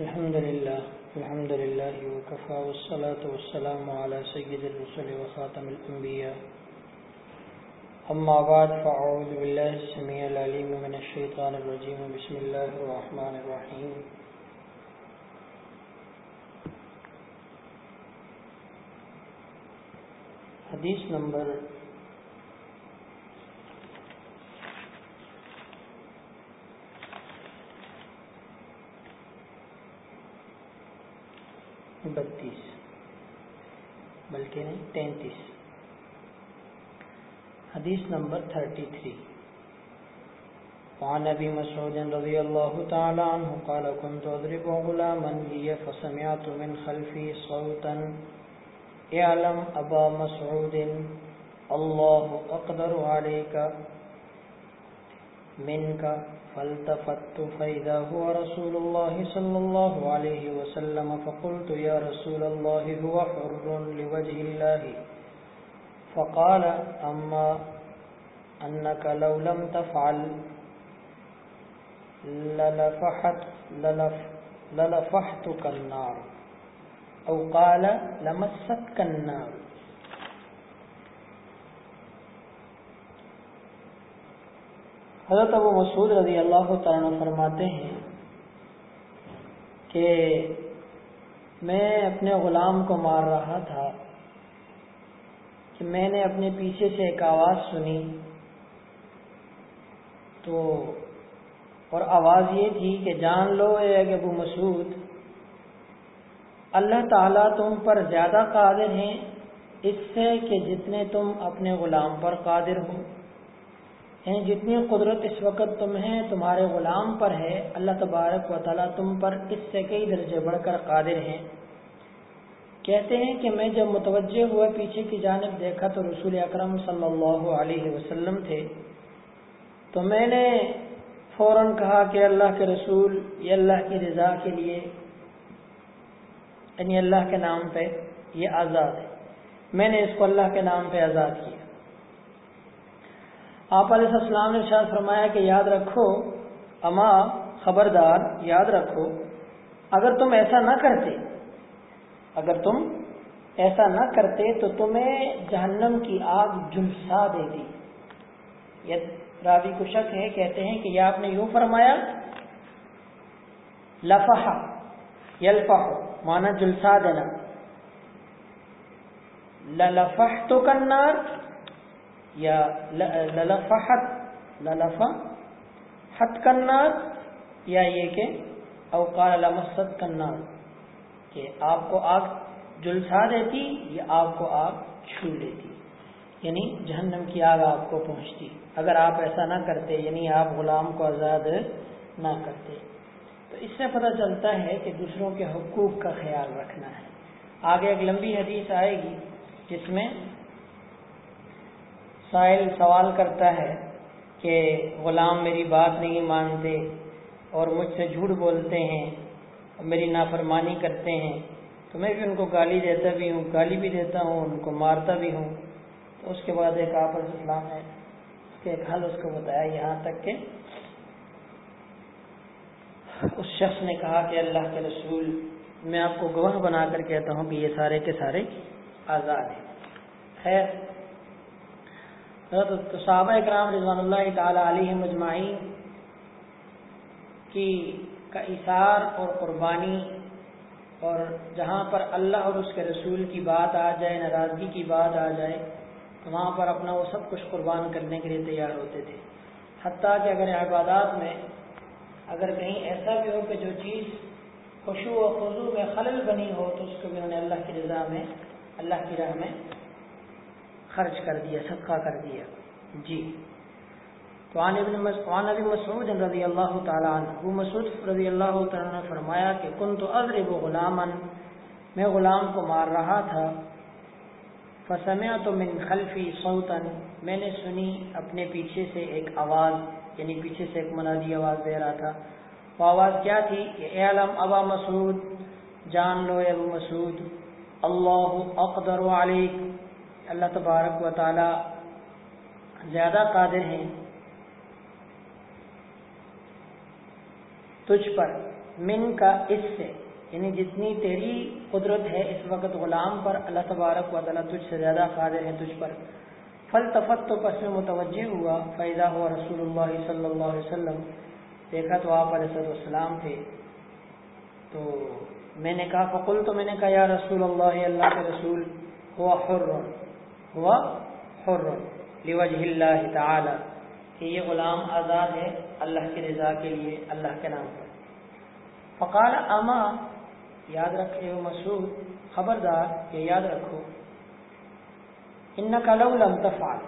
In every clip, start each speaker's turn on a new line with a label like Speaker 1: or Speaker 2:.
Speaker 1: الحمد لله الحمد لله وكفى والصلاة والسلام على سيد الرسل وخاتم الأنبياء. أما بعد، فأعوذ بالله السميع العليم من الشيطان الرجيم. بسم الله الرحمن الرحيم. حدیث نمبر بتیس، بلکہ نہیں، تینتیس۔ حدیث نمبر تھرٹی تھری۔ وعن ابي مسعود رضي الله تعالى عنه قال كنت اضرب غلاما لي فسمعت من خلفي صوتا۔ اعلم ابا مسعود الله اقدر عليك منك فالتفت فإذا هو رسول الله صلى الله عليه وسلم فقلت يا رسول الله هو حر لوجه الله فقال أما أنك لو لم تفعل للفحت، للف للفحتك النار. أو قال لمستك النار. حضرت ابو مسعود رضی اللہ تعالیٰ فرماتے ہیں کہ میں اپنے غلام کو مار رہا تھا کہ میں نے اپنے پیچھے سے ایک آواز سنی تو اور آواز یہ تھی کہ جان لو اے ابو مسعود، اللہ تعالیٰ تم پر زیادہ قادر ہیں اس سے کہ جتنے تم اپنے غلام پر قادر ہو۔ یعنی جتنی قدرت اس وقت تمہیں تمہارے غلام پر ہے۔ اللہ تبارک و تعالیٰ تم پر اس سے کئی درجے بڑھ کر قادر ہیں۔ کہتے ہیں کہ میں جب متوجہ ہوا پیچھے کی جانب دیکھا تو رسول اکرم صلی اللہ علیہ وسلم تھے۔ تو میں نے فوراً کہا کہ اللہ کے رسول، یہ اللہ کی رضا کے لیے یعنی اللہ کے نام پہ یہ آزاد ہے۔ میں نے اس کو اللہ کے نام پہ آزاد کیا۔ آپ علیہ السلام نے شاید فرمایا کہ یاد رکھو، اما خبردار، یاد رکھو، اگر تم ایسا نہ کرتے، اگر تم ایسا نہ کرتے تو تمہیں جہنم کی آگ جلسا دیتی یہ راوی کو شک ہے، کہتے ہیں کہ یہ آپ نے یوں فرمایا لفح یلفح مانا جلسا دینا۔ لفح تو کنار یا للفحت للفا حت کنار، یا یہ کہ اوقال لمست کنار، کہ آپ کو آگ جلسا دیتی یا آپ کو آگ چھو لیتی یعنی جہنم کی آگ آپ کو پہنچتی، اگر آپ ایسا نہ کرتے یعنی آپ غلام کو آزاد نہ کرتے، تو اس سے پتہ چلتا ہے کہ دوسروں کے حقوق کا خیال رکھنا ہے، آگے ایک لمبی حدیث آئے گی جس میں سائل سوال کرتا ہے کہ غلام میری بات نہیں مانتے اور مجھ سے جھوٹ بولتے ہیں اور میری نافرمانی کرتے ہیں، تو میں بھی ان کو گالی دیتا بھی ہوں، گالی بھی دیتا ہوں، ان کو مارتا بھی ہوں۔ تو اس کے بعد ایک آپ اسلام ہے۔ اس کے ایک حل اس کو بتایا یہاں تک کہ اس شخص نے کہا کہ اللہ کے رسول، میں آپ کو گواہ بنا کر کہتا ہوں کہ یہ سارے کے سارے آزاد ہیں۔ خیر تو صحابہ اکرام رضوان اللہ تعالی علیہ مجمعین کی کا اثار اور قربانی اور جہاں پر اللہ اور اس کے رسول کی بات آ جائے، ناراضگی کی بات آ جائے، تو وہاں پر اپنا وہ سب کچھ قربان کرنے کے لیے تیار ہوتے تھے۔ حتیٰ کہ اگر عبادات میں اگر کہیں ایسا بھی ہو کہ جو چیز خوشو و خضو میں خلل بنی ہو، تو اس کو بھی انہوں نے اللہ کی رضا میں، اللہ کی راہ میں خرچ کر دیا، صدقہ کر دیا۔ جی۔ تو عن ابن عن ابی مسعود رضی اللہ تعالی عنہ، ابو مسعود رضی اللہ تعالی نے فرمایا کہ كنت اضرب غلاما، میں غلام کو مار رہا تھا۔ فسمعت من خلفی صوتا، میں نے سنی اپنے پیچھے سے ایک آواز یعنی پیچھے سے ایک منادی آواز دے رہا تھا۔ وہ آواز کیا تھی؟ کہ اے علم ابا مسعود، جان لو ابو مسعود، اللہ اقدر علیک اللہ تبارک و تعالی زیادہ قادر ہیں تجھ پر، من کا اس سے یعنی جتنی تیری قدرت ہے اس وقت غلام پر، اللہ تبارک و تعالیٰ تجھ سے زیادہ قادر ہے تجھ پر۔ فل تفت تو پس میں متوجہ ہوا فیضا ہوا رسول اللہ صلی اللہ علیہ وسلم، دیکھا تو آپ علیہ السلام تھے۔ تو میں نے کہا فقل تو میں نے کہا، یا رسول اللہ اللہ کے رسول ہوا حر۔ ہوا حر لوجہ اللہ تعالی۔ کہ یہ غلام آزاد ہے اللہ کی رضا کے لیے، اللہ کے نام پر۔ فقال، اما، یاد رکھے مسعود، خبردار، یہ یاد رکھو۔ ان کا لو لم تفعل۔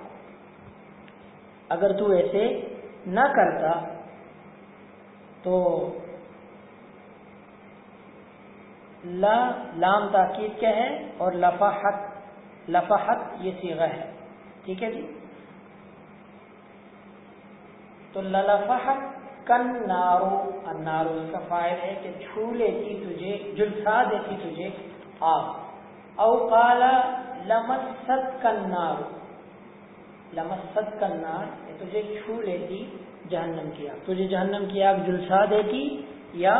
Speaker 1: اگر تو ایسے نہ کرتا، تو لا لام تاکید کیا ہے اور لفاحت لفاحت یہ سیغہ ہے۔ ٹھیک ہے جی؟ تو لفاحت کن نارو انارو اس کا فائد ہے کہ چھو لیتی تجھے، جلسا دیتی تجھے آگ او کالا لمست کنار لمست کنار تجھے چھو لیتی جہنم کی آگ، تجھے جہنم کی آگ جلسا دیتی یا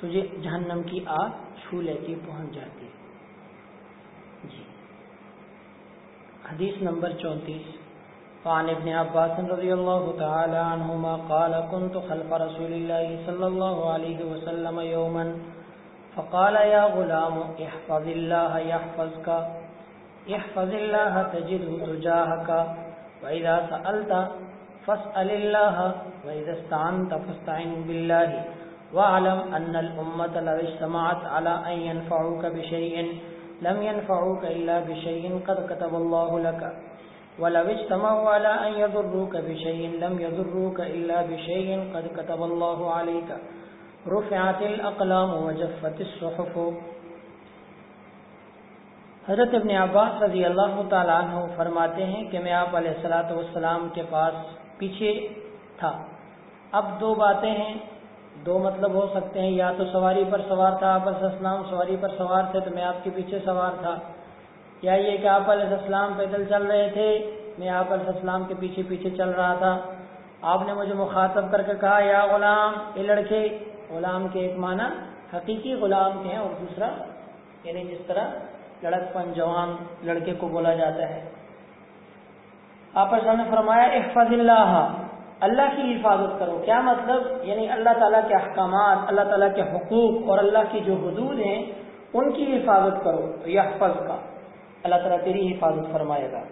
Speaker 1: تجھے جہنم کی آگ چھو لیتی پہنچ جاتی حدیث نمبر چونتیس. وعن ابن عباس رضي الله تعالى عنهما قال كنت خلف رسول الله صلى الله عليه وسلم يوما فقال يا غلام، احفظ الله يحفظك احفظ الله تجده تجاهك وإذا سألت فاسأل الله وإذا استعنت فاستعن بالله واعلم أن الأمة لو اجتمعت على أن ينفعوك بشيء. لم ينفعوك إلا بشيء قد كتب الله لك. ولو اجتمعوا على أن يضروك بشيء لم يضروك إلا بشيء قد كتب الله عليك. رفعت الاقلام وجفت الصحف. حضرت ابن عباس رضی اللہ تعالیٰ عنہ فرماتے ہیں کہ میں آپ علیہ السلاۃ والسلام کے پاس پیچھے تھا۔ اب دو باتیں ہیں۔ دو مطلب ہو سکتے ہیں، یا تو سواری پر سوار تھا، آپ علیہ السلام سواری پر سوار تھے تو میں آپ کے پیچھے سوار تھا۔ یا یہ کہ آپ علیہ السلام پیدل چل رہے تھے، میں آپ علیہ السلام کے پیچھے پیچھے چل رہا تھا۔ آپ نے مجھے مخاطب کر کے کہا، یا غلام یہ لڑکے، غلام کے ایک معنی حقیقی غلام کے ہیں اور دوسرا یعنی جس طرح لڑک پن جوان لڑکے کو بولا جاتا ہے۔ آپ نے فرمایا، احفظ اللہ اللہ کی حفاظت کرو. کیا مطلب؟ یعنی اللہ تعالیٰ کے احکامات، اللہ تعالیٰ کے حقوق اور اللہ کی جو حدود ہیں، ان کی حفاظت کرو. تو یہ کا اللہ تعالیٰ تیری حفاظت فرمائے گا.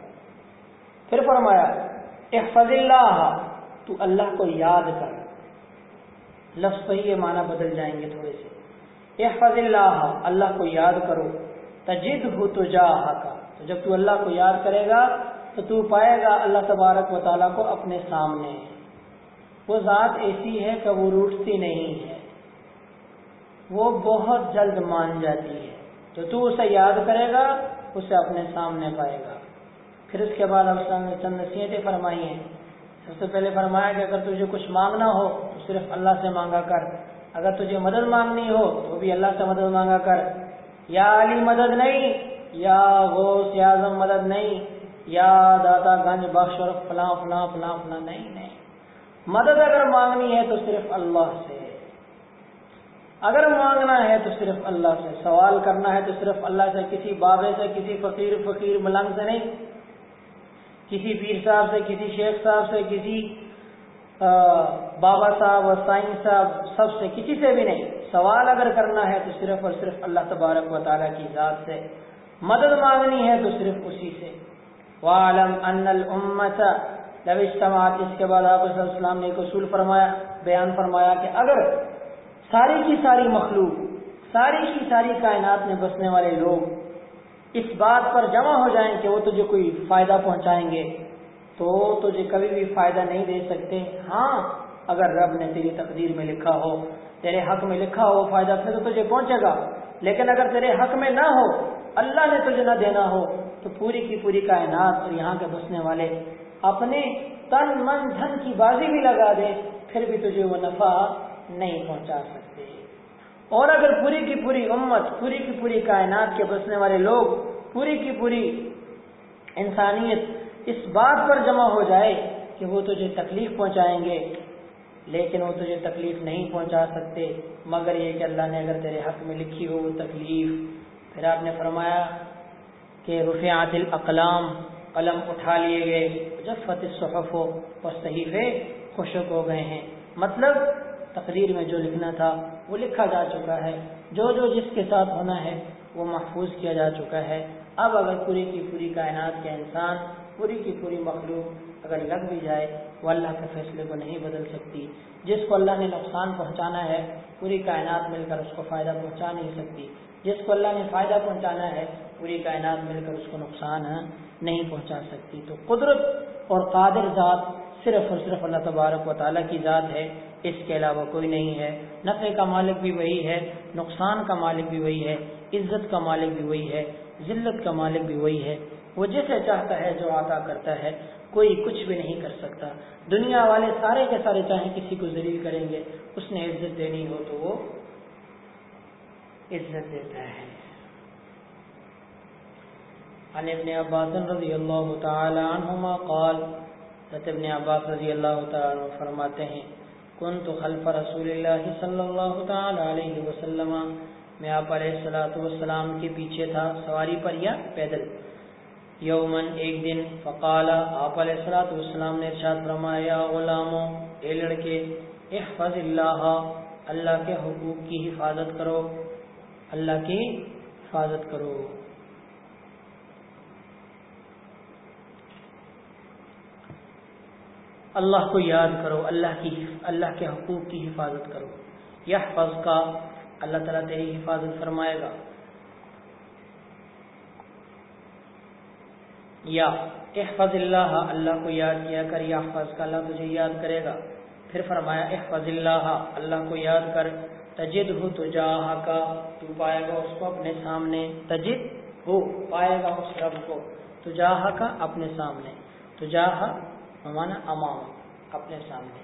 Speaker 1: پھر فرمایا، احفظ اللہ، تو اللہ کو یاد کر. لفظ پہ یہ معنی بدل جائیں گے تھوڑے سے. احفظ اللہ اللہ کو یاد کرو. تجد ہو تو جا کا تو جب تو اللہ کو یاد کرے گا، تو تو پائے گا، اللہ تبارک و تعالیٰ کو اپنے سامنے. وہ ذات ایسی ہے کہ وہ روٹتی نہیں ہے۔ وہ بہت جلد مان جاتی ہے۔ تو تو اسے یاد کرے گا، اسے اپنے سامنے پائے گا۔ پھر اس کے بعد اب نے چند نصیحتیں فرمائی ہیں۔ سب سے پہلے فرمایا کہ اگر تجھے کچھ مانگنا ہو، تو صرف اللہ سے مانگا کر۔ اگر تجھے مدد مانگنی ہو، تو بھی اللہ سے مدد مانگا کر۔ یا علی مدد نہیں، یا غوث اعظم مدد نہیں، یا دادا گنج بخش اور فلاں فلاں فلاں فلاں نہیں نہیں۔ مدد اگر مانگنی ہے تو صرف اللہ سے۔ اگر مانگنا ہے تو صرف اللہ سے۔ سوال کرنا ہے تو صرف اللہ سے۔ کسی بابے سے، کسی فقیر فقیر ملنگ سے نہیں۔ کسی پیر صاحب سے، کسی شیخ صاحب سے، کسی بابا صاحب اور سائن صاحب، سب سے، کسی سے بھی نہیں۔ سوال اگر کرنا ہے تو صرف اور صرف اللہ تبارک و تعالیٰ کی ذات سے۔ مدد مانگنی ہے تو صرف اسی سے۔ وعلم ان الامت لو اجتماعت اس کے بعد آپ صلی اللہ علیہ وسلم نے ایک اصول فرمایا، بیان فرمایا کہ اگر ساری کی ساری مخلوق، ساری کی ساری کائنات میں بسنے والے لوگ اس بات پر جمع ہو جائیں کہ وہ تجھے کوئی فائدہ پہنچائیں گے، تو تجھے کبھی بھی فائدہ نہیں دے سکتے۔ ہاں اگر رب نے تیری تقدیر میں لکھا ہو، تیرے حق میں لکھا ہو فائدہ پھر تو تجھے پہنچے گا۔ لیکن اگر تیرے حق میں نہ ہو، اللہ نے تجھے نہ دینا ہو، تو پوری کی پوری کائنات اور یہاں کے بسنے والے اپنے تن من دھن کی بازی بھی لگا دے پھر بھی تجھے وہ نفع نہیں پہنچا سکتے۔ اور اگر پوری کی پوری امت، پوری کی پوری کائنات کے بسنے والے لوگ، پوری کی پوری انسانیت اس بات پر جمع ہو جائے کہ وہ تجھے تکلیف پہنچائیں گے، لیکن وہ تجھے تکلیف نہیں پہنچا سکتے۔ مگر یہ کہ اللہ نے اگر تیرے حق میں لکھی ہو وہ تکلیف، پھر آپ نے فرمایا کہ رفعات الاقلام قلم اٹھا لیے گئے جفت الصحف اور صحیفے خشک ہو گئے ہیں۔ مطلب تقریر میں جو لکھنا تھا، وہ لکھا جا چکا ہے۔ جو جو جس کے ساتھ ہونا ہے، وہ محفوظ کیا جا چکا ہے۔ اب اگر پوری کی پوری کائنات کے انسان، پوری کی پوری مخلوق اگر لگ بھی جائے، وہ اللہ کے فیصلے کو نہیں بدل سکتی۔ جس کو اللہ نے نقصان پہنچانا ہے، پوری کائنات مل کر اس کو فائدہ پہنچا نہیں سکتی۔ جس کو اللہ نے فائدہ پہنچانا ہے، پوری کائنات مل کر اس کو نقصان نہیں پہنچا سکتی۔ تو قدرت اور قادر ذات صرف اور صرف اللہ تبارک و تعالیٰ کی ذات ہے، اس کے علاوہ کوئی نہیں ہے۔ نفع کا مالک بھی وہی ہے، نقصان کا مالک بھی وہی ہے، عزت کا مالک بھی وہی ہے، ذلت کا مالک بھی وہی ہے۔ وہ جسے چاہتا ہے، جو عطا کرتا ہے، کوئی کچھ بھی نہیں کر سکتا۔ دنیا والے سارے کے سارے چاہیں کسی کو ذلیل کریں گے، اس نے عزت دینی ہو تو وہ عزت دیتا ہے۔ عن ابن عباس رضی اللہ تعالی عنہما قال، حضرت ابن عباس رضی اللہ تعالی عنہ فرماتے ہیں، کنت خلف رسول اللہ صلی اللہ تعالی علیہ وسلم، میں آپ علیہ الصلوۃ والسلام کے پیچھے تھا، سواری پر یا پیدل؟ یومن ایک دن فقال، آپ علیہ الصلوۃ والسلام نے ارشاد فرمایا غلاموں اے لڑکے، احفظ اللہ اللہ کے حقوق کی حفاظت کرو، اللہ کی حفاظت کرو۔ اللہ کو یاد کرو، اللہ کی اللہ کے حقوق کی حفاظت کرو۔ یہ فض کا اللہ تعالیٰ تیری حفاظت فرمائے گا۔ یا احفظ اللہ اللہ کو یاد کیا کر۔ یا حفظ کا اللہ تجھے یاد کرے گا۔ پھر فرمایا، احفظ اللہ اللہ کو یاد کر۔ تجد ہو تو کا تو پائے گا اس کو اپنے سامنے۔ تجد ہو، پائے گا اس رب کو۔ تو کا اپنے سامنے۔ تو جہاں مانا امام، اپنے سامنے۔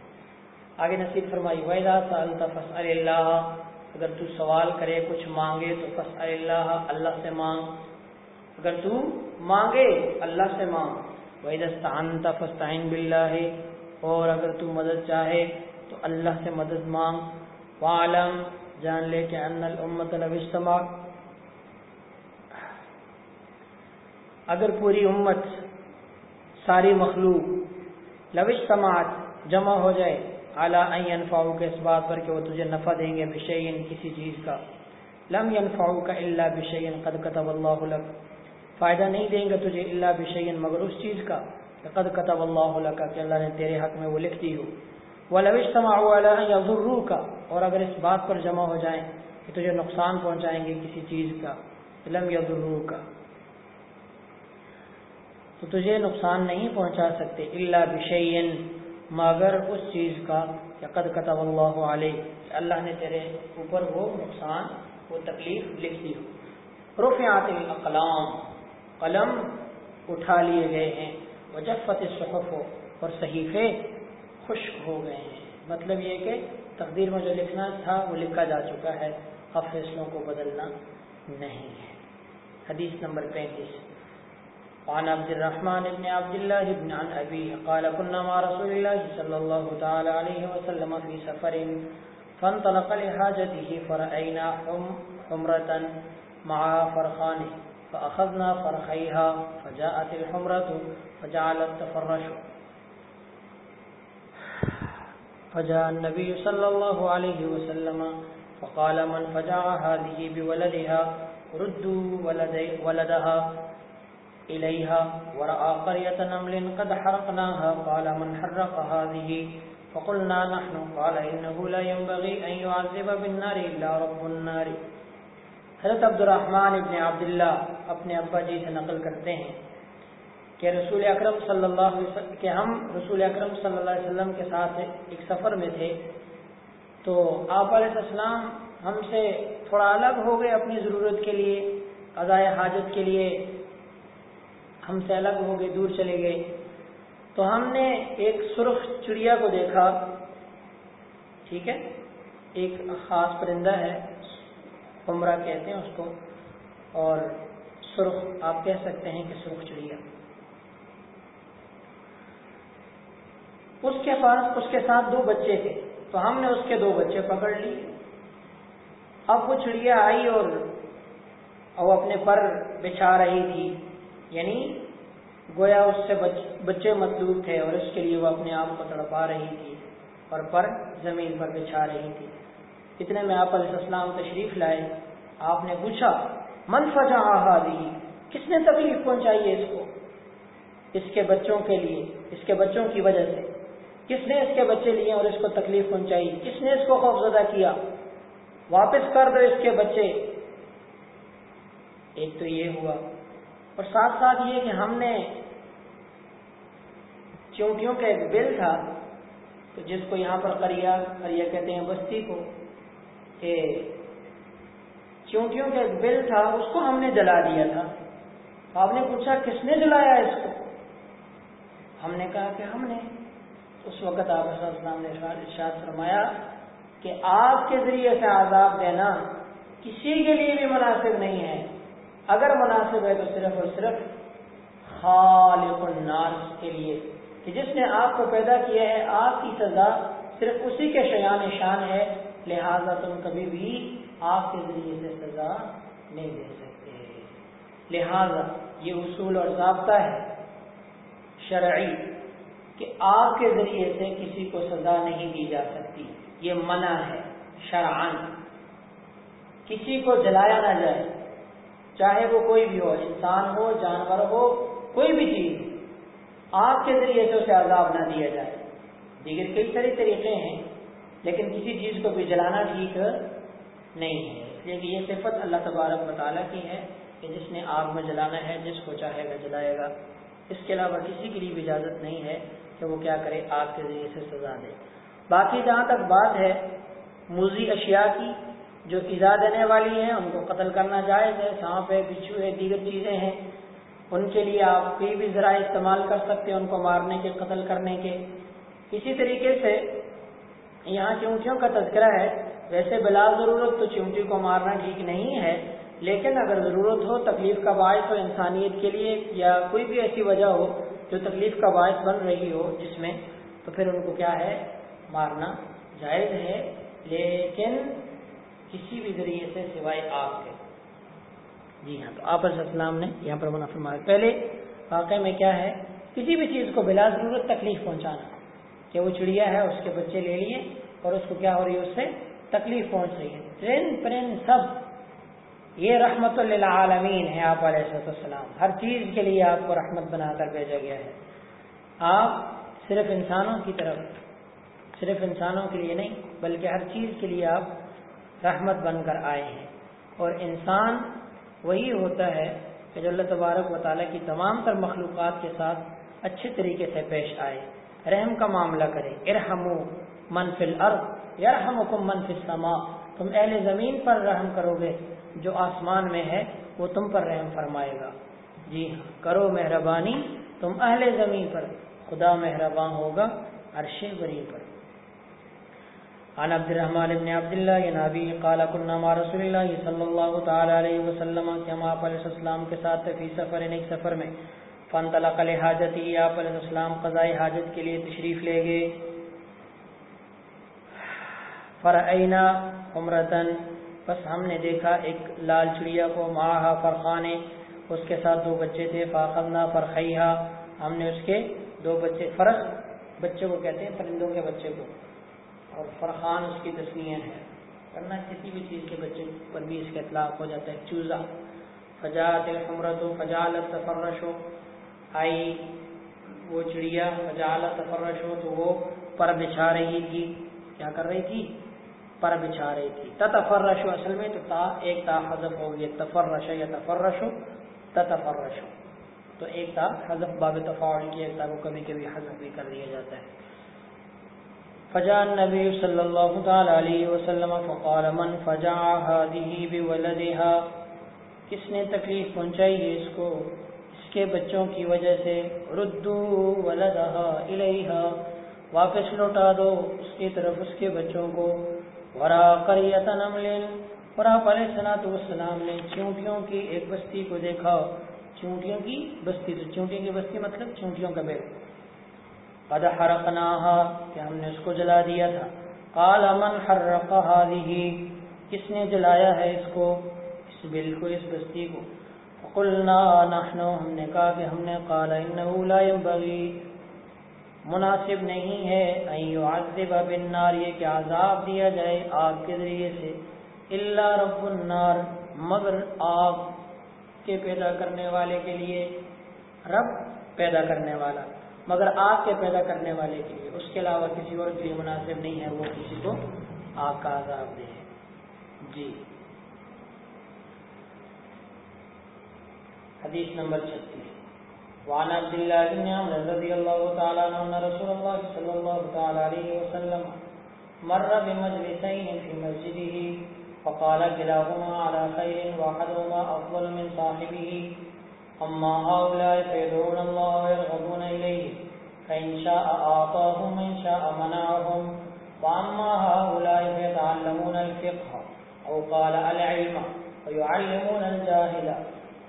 Speaker 1: آگے نصیب فرمائی ویدا سالت فسأل اللہ اگر تو سوال کرے، کچھ مانگے، تو فسأل اللہ اللہ سے مانگ۔ اگر تو مانگے، اللہ سے مانگ۔ ویدا استعنت فاستعن باللہ اور اگر تو مدد چاہے، تو اللہ سے مدد مانگ۔ وعلم جان لے کہ ان الامت لو اجتماع اگر پوری امت، ساری مخلوق لوش سماعت جمع ہو جائے۔ اعلیٰ انفاؤ کے اس بات پر کہ وہ تجھے نفع دیں گے بشعین کسی چیز کا۔ لم ينفعو کا اللہ بشعین قد کتب اللہ لک۔ فائدہ نہیں دیں گے تجھے اللہ بشعین مگر اس چیز کا قد کتب اللہ لک کہ اللہ نے تیرے حق میں وہ لکھ دی ہو۔ ولوش سماعو علی یضرو کا اور اگر اس بات پر جمع ہو جائیں کہ تجھے نقصان پہنچائیں گے کسی چیز کا۔ لم یضرو کا تو تجھے نقصان نہیں پہنچا سکتے اللہ بشین مگر اس چیز کا قد کتب اللہ علیہ اللہ نے تیرے اوپر وہ نقصان، وہ تکلیف لکھ دی ہو۔ رفعات الاقلام، قلم اٹھا لیے گئے ہیں۔ وجفت الصحف، اور صحیفے خشک ہو گئے ہیں۔ مطلب یہ کہ تقدیر میں جو لکھنا تھا، وہ لکھا جا چکا ہے۔ اب فیصلوں کو بدلنا نہیں ہے۔ حدیث نمبر پینتیس۔ وعن عبد الرحمن بن عبد الله بن عن أبيه قال كنا مع رسول الله صلى الله تعالى عليه وسلم في سفر فانطلق لحاجته فرأينا حمرة مع فرخانه فأخذنا فرخيها فجاءت الحمرة فجعلت تفرش. فجاء النبي صلى الله عليه وسلم فقال من فجع هذه بولدها، ردوا ولدها. إليها ورأى قرية نمل قد حرقناها، قال من حرق هذه؟ فقلنا نحن، قال إنه لا ينبغي أن يعذب بالنار إلا رب النار. حضرت عبد الرحمن ابن عبداللہ اپنے ابا جی سے نقل کرتے ہیں کہ رسول اکرم صلی اللہ علیہ وسلم، کہ ہم رسول اکرم صلی اللہ علیہ وسلم کے ساتھ ایک سفر میں تھے، تو آپ علیہ السلام ہم سے تھوڑا الگ ہو گئے اپنی ضرورت کے لیے، قضاء حاجت کے لیے ہم سے الگ ہو گئے دور چلے گئے۔ تو ہم نے ایک سرخ چڑیا کو دیکھا۔ ٹھیک ہے؟ ایک خاص پرندہ ہے، عمرہ کہتے ہیں اس کو۔ اور سرخ، آپ کہہ سکتے ہیں کہ سرخ چڑیا۔ اس کے پاس، اس کے ساتھ دو بچے تھے۔ تو ہم نے اس کے دو بچے پکڑ لیے اب وہ چڑیا آئی اور وہ اپنے پر بچھا رہی تھی۔ یعنی گویا اس سے بچے مطلوب تھے اور اس کے لیے وہ اپنے آپ کو تڑپا رہی تھی اور پر زمین پر بچھا رہی تھی۔ اتنے میں آپ علیہ السلام تشریف لائے۔ آپ نے پوچھا منفا دی کس نے تکلیف پہنچائی ہے اس کو؟ اس کے بچوں کے لیے، اس کے بچوں کی وجہ سے۔ کس نے اس کے بچے لیے اور اس کو تکلیف پہنچائی؟ کس نے اس کو خوف زدہ کیا؟ واپس کر دو اس کے بچے۔ ایک تو یہ ہوا اور ساتھ ساتھ یہ کہ ہم نے چونٹیوں کا ایک بل تھا، تو جس کو یہاں پر کریا کریا کہتے ہیں بستی کو، کہ چونٹیوں کا ایک بل تھا، اس کو ہم نے جلا دیا تھا۔ آپ نے پوچھا، کس نے جلایا اس کو؟ ہم نے کہا کہ ہم نے۔ اس وقت آپ السلام نے ارشاد فرمایا کہ آپ کے ذریعے سے عذاب دینا کسی کے لیے بھی مناسب نہیں ہے۔ اگر مناسب ہے تو صرف اور صرف خالق الناس کے لیے کہ جس نے آپ کو پیدا کیا ہے، آپ کی سزا صرف اسی کے شیان شان ہے، لہذا تم کبھی بھی آپ کے ذریعے سے سزا نہیں دے سکتے۔ لہذا یہ اصول اور ضابطہ ہے شرعی کہ آپ کے ذریعے سے کسی کو سزا نہیں دی جا سکتی۔ یہ منع ہے شرعن کسی کو جلایا نہ جائے۔ چاہے وہ کوئی بھی ہو، انسان ہو، جانور ہو، کوئی بھی چیز آپ کے ذریعے سے اسے عذاب نہ دیا جائے۔ دیگر کئی سارے طریقے ہیں، لیکن کسی چیز کو بھی جلانا ٹھیک نہیں ہے۔ اس لیے کہ یہ صفت اللہ تبارک مطالعہ کی ہے کہ جس نے آگ میں جلانا ہے، جس کو چاہے گا جلائے گا۔ اس کے علاوہ کسی کے لیے بھی اجازت نہیں ہے کہ وہ کیا کرے، آگ کے ذریعے سے سزا دے۔ باقی جہاں تک بات ہے موزی اشیاء کی جو ایزا دینے والی ہیں، ان کو قتل کرنا جائز ہے، سانپ ہے، بچھو ہے، دیگر چیزیں ہیں۔ ان کے لیے آپ کوئی بھی ذرائع استعمال کر سکتے ہیں ان کو مارنے کے، قتل کرنے کے۔ اسی طریقے سے یہاں چونٹیوں کا تذکرہ ہے۔ ویسے بلا ضرورت تو چونٹی کو مارنا ٹھیک نہیں ہے، لیکن اگر ضرورت ہو، تکلیف کا باعث ہو انسانیت کے لیے یا کوئی بھی ایسی وجہ ہو جو تکلیف کا باعث بن رہی ہو جس میں، تو پھر ان کو کیا ہے؟ مارنا جائز ہے۔ لیکن کسی بھی ذریعے سے سوائے آپ کے۔ جی ہاں تو آپ السلام نے یہاں پر منع فرمایا۔ پہلے واقعے میں کیا ہے، کسی بھی چیز کو بلا ضرورت تکلیف پہنچانا، کہ وہ چڑیا ہے، اس کے بچے لے لیے، اور اس کو کیا ہو رہی ہے، اس سے تکلیف پہنچ رہی ہے۔ ٹرین پرین سب۔ یہ رحمت اللہ عالمین ہے آپ علیہ السلام۔ ہر چیز کے لیے آپ کو رحمت بنا کر بھیجا گیا ہے۔ آپ صرف انسانوں کی طرف، صرف انسانوں کے لیے نہیں، بلکہ ہر چیز کے لیے آپ رحمت بن کر آئے ہیں۔ اور انسان وہی ہوتا ہے کہ جو اللہ تبارک و تعالیٰ کی تمام تر مخلوقات کے ساتھ اچھے طریقے سے پیش آئے۔ رحم کا معاملہ کرے۔ ارحم منفی الارض یرحمکم من فی السماء۔ تم اہل زمین پر رحم کرو گے۔ جو آسمان میں ہے وہ تم پر رحم فرمائے گا۔ جی ہاں کرو مہربانی، تم اہل زمین پر۔ خدا مہربان ہوگا، عرش بری پر۔ عن عبد الرحمن بن عبد الله ينابي قال كنا مع رسول الله صلى الله تعالى عليه وسلم كما آپ علیہ السلام کے ساتھ فی سفر ایک سفر میں۔ فانطلق لحاجتی آپ علیہ السلام قضاء حاجت کے لیے تشریف لے گئے۔ فرعینا عمرتن بس ہم نے دیکھا ایک لال چڑیا کو ماہا فرخانے۔ اس کے ساتھ دو بچے تھے، فاخذنا فرخیہا۔ ہم نے اس کے دو بچے، فرخ بچے کو کہتے ہیں، پرندوں کے بچے کو۔ اور فرخان اس کی تصویر ہے ورنہ کسی بھی چیز کے بچے پر بھی اس کا اطلاق ہو جاتا ہے، چوزا۔ فجات حمرت و فجالت تفرش ہو آئی وہ چڑیا فجالت تفرش ہو تو وہ پر بچھا رہی تھی۔ کیا کر رہی تھی؟ پر بچھا رہی تھی۔ تفرش اصل میں تو تا، ایک تا حذف ہو گیا۔ تفرش یا تفرش تفرش تو ایک تا حذف باب تفاعل کی، ایک تا کو کبھی کبھی حذف بھی کر دیا جاتا ہے۔ فجاء النبي صلى الله تعالى عليه وسلم فقال، من فجع هذه بولدها؟ کس نے تکلیف پہنچائی ہے اس کو؟ اس کے بچوں کی وجہ سے، ردو ولدها الیها واپس لوٹا دو اس کی طرف اس کے بچوں کو. ورا قریت نمل ورا علیہ الصلوۃ والسلام نے چونٹیوں کی ایک بستی کو دیکھا. چونٹیوں کی بستی تو چونٹیوں کی بستی مطلب چونٹیوں کا بیڑ قد حرقناها، کہ ہم نے اس کو جلا دیا تھا۔ قال، من حرق هذه؟ کس نے جلایا ہے اس کو؟ اس بل کو اس بستی کو۔ قلنا نحن؟ ہم نے کہا کہ ہم نے، قال انه لا ينبغي مناسب نہیں ہے ان يعذب بالنار، یہ کہ عذاب دیا جائے آگ کے ذریعے سے۔ الا رب النار، مگر آگ کے پیدا کرنے والے کے لیے، رب پیدا کرنے والا۔ مگر آگ کے پیدا کرنے والے کے لیے، اس کے علاوہ کسی اور کے لیے مناسب نہیں ہے، وہ کسی کو آگ کا عذاب دے جی۔ حدیث نمبر چھتیس۔ وعن عبد الله بن عمرو رضي الله تعالى عنه ان رسول الله صلى الله تعالى عليه وسلم مر بمجلسين في مسجده فقال كلاهما على خير واحدهما افضل من صاحبه اما هؤلاء فيدعون الله ويرغبون اليه فان شاء اعطاهم من شاء منعهم. واما هؤلاء فيتعلمون الفقه او قال العلم ويعلمون الجاهل،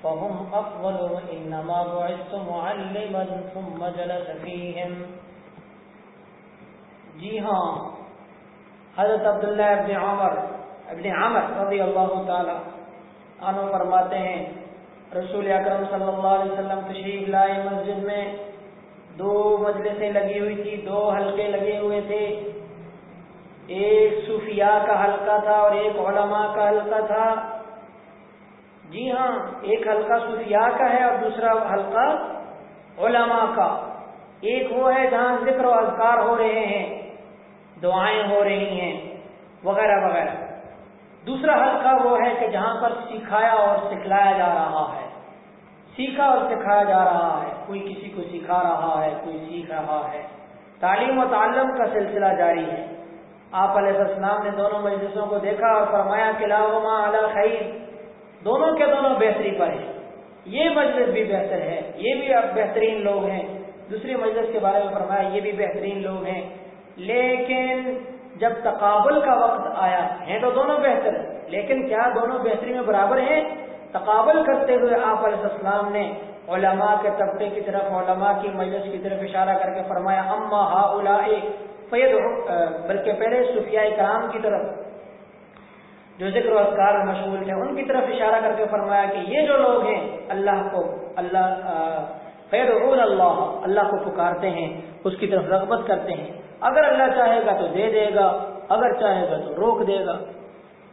Speaker 1: فهم افضل وانما بعثت معلما ثم جلس فيهم. جی ہاں حضرت عبداللہ ابن عمر ابن عمر رضی اللہ تعالی عنہ فرماتے ہیں رسول اکرم صلی اللہ علیہ وسلم تشریف لائے مسجد میں۔ دو مجلسیں لگی ہوئی تھی، دو حلقے لگے ہوئے تھے۔ ایک صوفیاء کا حلقہ تھا اور ایک علماء کا حلقہ تھا۔ جی ہاں ایک حلقہ صوفیاء کا ہے اور دوسرا حلقہ علماء کا۔ ایک وہ ہے جہاں ذکر و اذکار ہو رہے ہیں، دعائیں ہو رہی ہیں، وغیرہ وغیرہ۔ دوسرا حلقہ وہ ہے کہ جہاں پر سکھایا اور سکھلایا جا رہا ہے۔ سیکھا اور سکھایا جا رہا ہے۔ کوئی کسی کو سکھا رہا ہے، کوئی سیکھ رہا ہے۔ تعلیم و تعلم کا سلسلہ جاری ہے۔ آپ علیہ السلام نے دونوں مجلسوں کو دیکھا اور فرمایا کہ لاغما اعلیٰ خیر۔ دونوں کے دونوں بہتری پر ہیں۔ یہ مجلس بھی بہتر ہے۔ یہ بھی اب بہترین لوگ ہیں۔ دوسری مجلس کے بارے میں فرمایا، یہ بھی بہترین لوگ ہیں۔ لیکن جب تقابل کا وقت آیا ہیں تو دونوں بہتر لیکن کیا دونوں بہتری میں برابر ہیں؟ تقابل کرتے ہوئے آپ علیہ السلام نے علماء کے طبقے کی طرف، علماء کی مجلس کی طرف اشارہ کر کے فرمایا، اما ہا فید بلکہ پہلے صوفیاء کرام کی طرف، جو ذکر و اذکار مشغول تھے، ان کی طرف اشارہ کر کے فرمایا کہ یہ جو لوگ ہیں، اللہ کو، اللہ فید اللہ اللہ کو پکارتے ہیں، اس کی طرف رغبت کرتے ہیں۔ اگر اللہ چاہے گا تو دے دے گا، اگر چاہے گا تو روک دے گا۔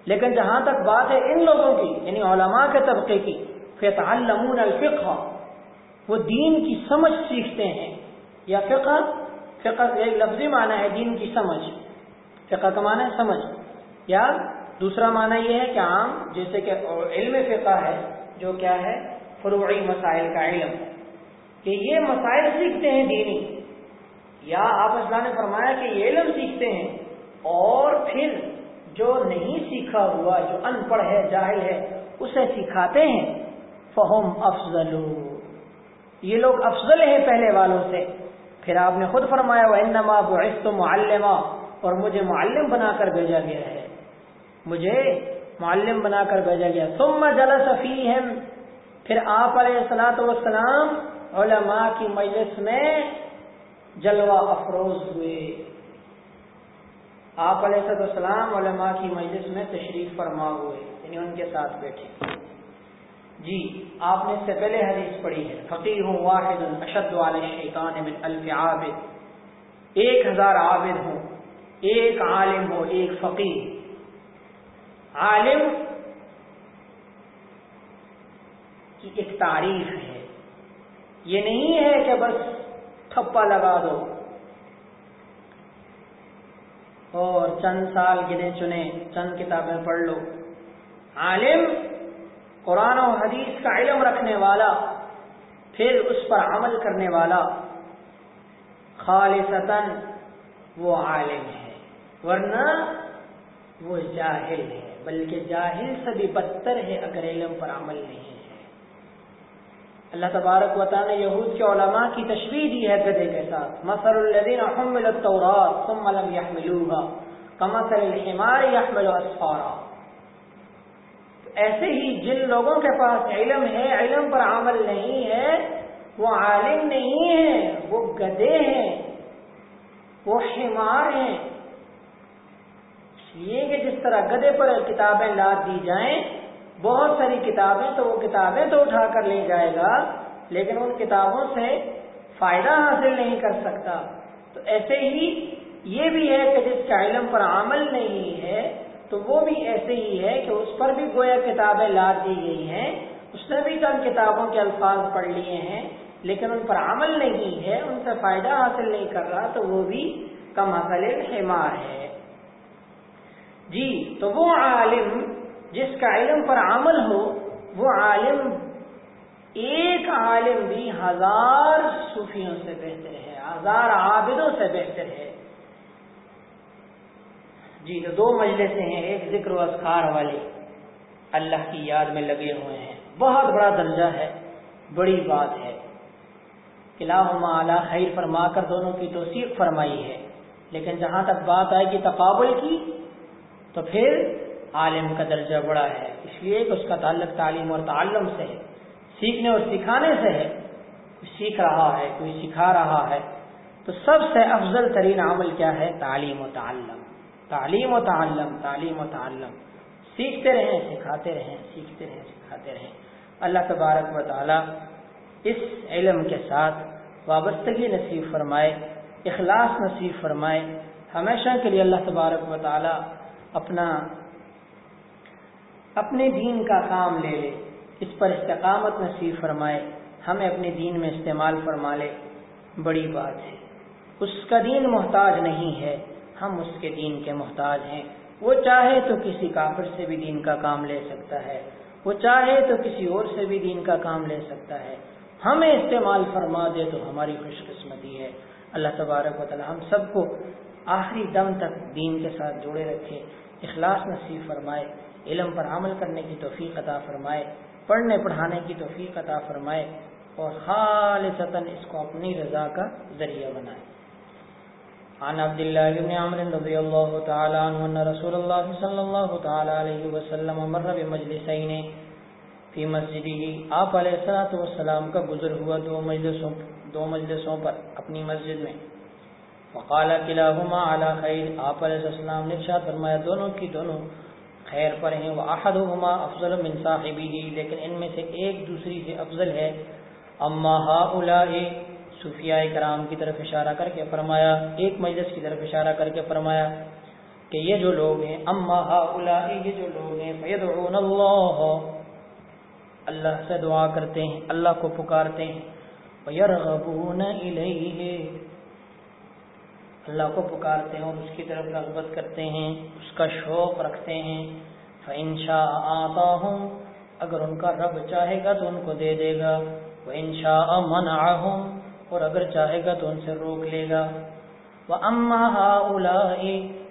Speaker 1: لیکن جہاں تک بات ہے ان لوگوں کی یعنی علماء کے طبقے کی فتعلمون الفقہ، وہ دین کی سمجھ سیکھتے ہیں۔ یا فقہ؟ فقہ ایک لفظی معنی ہے، دین کی سمجھ۔ فقہ کا معنی ہے سمجھ۔ یا دوسرا معنی یہ ہے کہ عام، جیسے کہ علم فقہ ہے، جو کیا ہے؟ فروعی مسائل کا علم۔ کہ یہ مسائل سیکھتے ہیں دینی۔ یا آپ اسلام نے فرمایا کہ یہ علم سیکھتے ہیں اور پھر جو نہیں سیکھا ہوا، جو ان پڑھ ہے، جاہل ہے، اسے سکھاتے ہیں۔ فہم افضل یہ لوگ افضل ہیں پہلے والوں سے۔ پھر آپ نے خود فرمایا وہ انما بعثت معلما۔ اور مجھے معلم بنا کر بھیجا گیا ہے۔ مجھے معلم بنا کر بھیجا گیا۔ ثم جلس فیہم پھر آپ علیہ الصلوۃ والسلام علماء کی مجلس میں جلوہ افروز ہوئے۔ آپ علیہ السلام علماء کی مجلس میں تشریف فرما ہوئے یعنی ان کے ساتھ بیٹھے۔ جی آپ نے اس سے پہلے حدیث پڑھی ہے فقیر ہوں واحد اشد شیطان من الف عابد۔ ایک ہزار عابد ہوں، ایک عالم ہو، ایک فقیر عالم کی ایک تعریف ہے۔ یہ نہیں ہے کہ بس تھپا لگا دو۔ اور چند سال گنے چنے، چند کتابیں پڑھ لو۔ عالم، قرآن و حدیث کا علم رکھنے والا، پھر اس پر عمل کرنے والا۔ خالصتاً وہ عالم ہے، ورنہ وہ جاہل ہے، بلکہ جاہل سے بھی بدتر ہے اگر علم پر عمل نہیں ہے۔ اللہ تبارک و تعالی نے یہود کے علماء کی تشریح دی ہے گدے کے ساتھ۔ مثل الذين حملوا ثم لم يحملوها كمثل الحمار يحمل اسفارا۔ ایسے ہی جن لوگوں کے پاس علم ہے، علم پر عمل نہیں ہے، وہ عالم نہیں ہے وہ گدے ہیں، وہ حمار ہیں۔ اس لیے کہ جس طرح گدے پر کتابیں لاد دی جائیں بہت ساری کتابیں تو وہ کتابیں تو اٹھا کر لے جائے گا، لیکن ان کتابوں سے فائدہ حاصل نہیں کر سکتا۔ تو ایسے ہی یہ بھی ہے کہ جس کا علم پر عمل نہیں ہے، تو وہ بھی ایسے ہی ہے کہ اس پر بھی گویا کتابیں لاد دی گئی ہیں۔ اس نے بھی چند کتابوں کے الفاظ پڑھ لیے ہیں، لیکن ان پر عمل نہیں ہے، ان سے فائدہ حاصل نہیں کر رہا، تو وہ بھی کم عقل حمار ہے۔ جی تو وہ عالم جس کا علم پر عمل ہو، وہ عالم، ایک عالم بھی ہزار صوفیوں سے بہتر ہے، ہزار عابدوں سے بہتر ہے۔ جی تو دو مجلسیں ہیں، ایک ذکر و اذکار والے اللہ کی یاد میں لگے ہوئے ہیں۔ بہت بڑا درجہ ہے، بڑی بات ہے۔ اعلیٰ خیر فرما کر دونوں کی توثیق فرمائی ہے۔ لیکن جہاں تک بات آئے گی تقابل کی، تو پھر عالم کا درجہ بڑا ہے۔ اس لیے کہ اس کا تعلق تعلیم اور تعلم سے ہے۔ سیکھنے اور سکھانے سے ہے۔ کوئی سیکھ رہا ہے، کوئی سکھا رہا ہے۔ تو سب سے افضل ترین عمل کیا ہے؟ تعلیم و تعلم۔ تعلیم و تعلم، تعلیم و تعلم۔ سیکھتے رہیں، سکھاتے رہیں، سیکھتے رہیں، سکھاتے رہیں۔ اللہ تبارک و تعالی اس علم کے ساتھ وابستگی نصیب فرمائے، اخلاص نصیب فرمائے۔ ہمیشہ کے لیے اللہ تبارک و تعالی اپنا اپنے دین کا کام لے لے، اس پر استقامت نصیب فرمائے، ہمیں اپنے دین میں استعمال فرما لے۔ بڑی بات ہے، اس کا دین محتاج نہیں ہے، ہم اس کے دین کے محتاج ہیں۔ وہ چاہے تو کسی کافر سے بھی دین کا کام لے سکتا ہے، وہ چاہے تو کسی اور سے بھی دین کا کام لے سکتا ہے۔ ہمیں استعمال فرما دے تو ہماری خوش قسمتی ہے۔ اللہ تبارک و تعالی ہم سب کو آخری دم تک دین کے ساتھ جوڑے رکھے، اخلاص نصیب فرمائے۔ علم پر عمل کرنے کی توفیق عطا فرمائے، پڑھنے پڑھانے کی توفیق عطا فرمائے اور خالصتاً اس کو اپنی رضا کا ذریعہ بنائے۔ عن عبد الله بن عمرو رضي الله تعالى عنه أن رسول الله صلى الله تعالى عليه وسلم مر بمجلسين في مسجده آپ علیہ الصلوۃ والسلام کا گزر ہوا دو مجلسوں دو مجلسوں پر اپنی مسجد میں۔ وقال كلاهما على خير آپ علیہ السلام نے ارشاد فرمایا، دونوں کی دونوں خیر پر ہیں واحدهما افضل من صاحبه، لیکن ان میں سے ایک دوسری سے افضل ہے۔ اما هؤلاء صوفیاء کرام کی طرف اشارہ کر کے فرمایا، ایک مجلس کی طرف اشارہ کر کے فرمایا کہ یہ جو لوگ ہیں اما ہا یہ جو لوگ ہیں فیدعون اللہ اللہ سے دعا کرتے ہیں، اللہ کو پکارتے ہیں۔ ویرغبون الیہ اللہ کو پکارتے ہیں اور اس کی طرف رغبت کرتے ہیں، اس کا شوق رکھتے ہیں۔ فَإِن شَاءَ آتَاهُمْ اگر ان کا رب چاہے گا تو ان کو دے دے گا۔ وَإِن شَاءَ مَنْعَهُمْ، اور اگر چاہے گا تو ان سے روک لے گا۔ وہ اما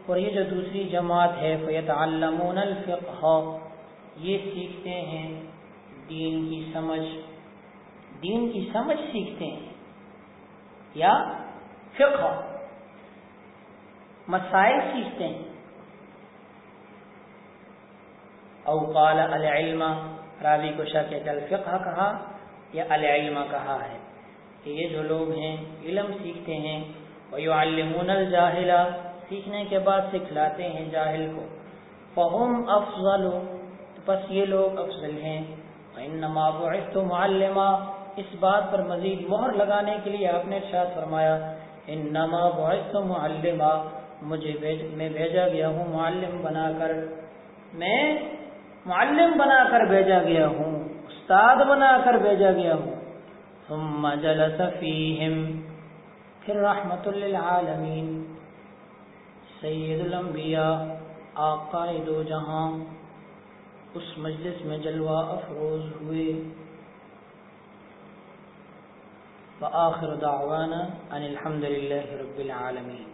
Speaker 1: اور یہ جو دوسری جماعت ہے فیت الفقہ یہ سیکھتے ہیں۔ دین کی سمجھ، دین کی سمجھ سیکھتے ہیں۔ یا فقہ۔ مسائل سیکھتے ہیں۔ اوقال العلم، راوی کو شک الفقہ کہا یا العلم کہا ہے؟ کہ یہ جو لوگ ہیں، علم سیکھتے ہیں۔ وَيُعَلِّمُونَ الْجَاهِلَ، سیکھنے کے بعد سکھلاتے ہیں جاہل کو۔ فَهُمْ أَفْضَلُ پس یہ لوگ افضل ہیں۔ وَإِنَّمَا بُعِثْتُ مُعَلِّمًا، اس بات پر مزید مہر لگانے کے لیے آپ نے ارشاد فرمایا انما بعثت معلما۔ مجھے میں بھیجا گیا ہوں، معلم بنا کر۔ میں معلم بنا کر بھیجا گیا ہوں، استاد بنا کر بھیجا گیا ہوں۔ ثم جلس فيهم پھر رحمت للعالمین۔ سید الانبیاء، آقا دو جہاں۔ اس مجلس میں جلوہ افروز ہوئے۔ وآخر دعوانا ان الحمد للہ رب العالمین۔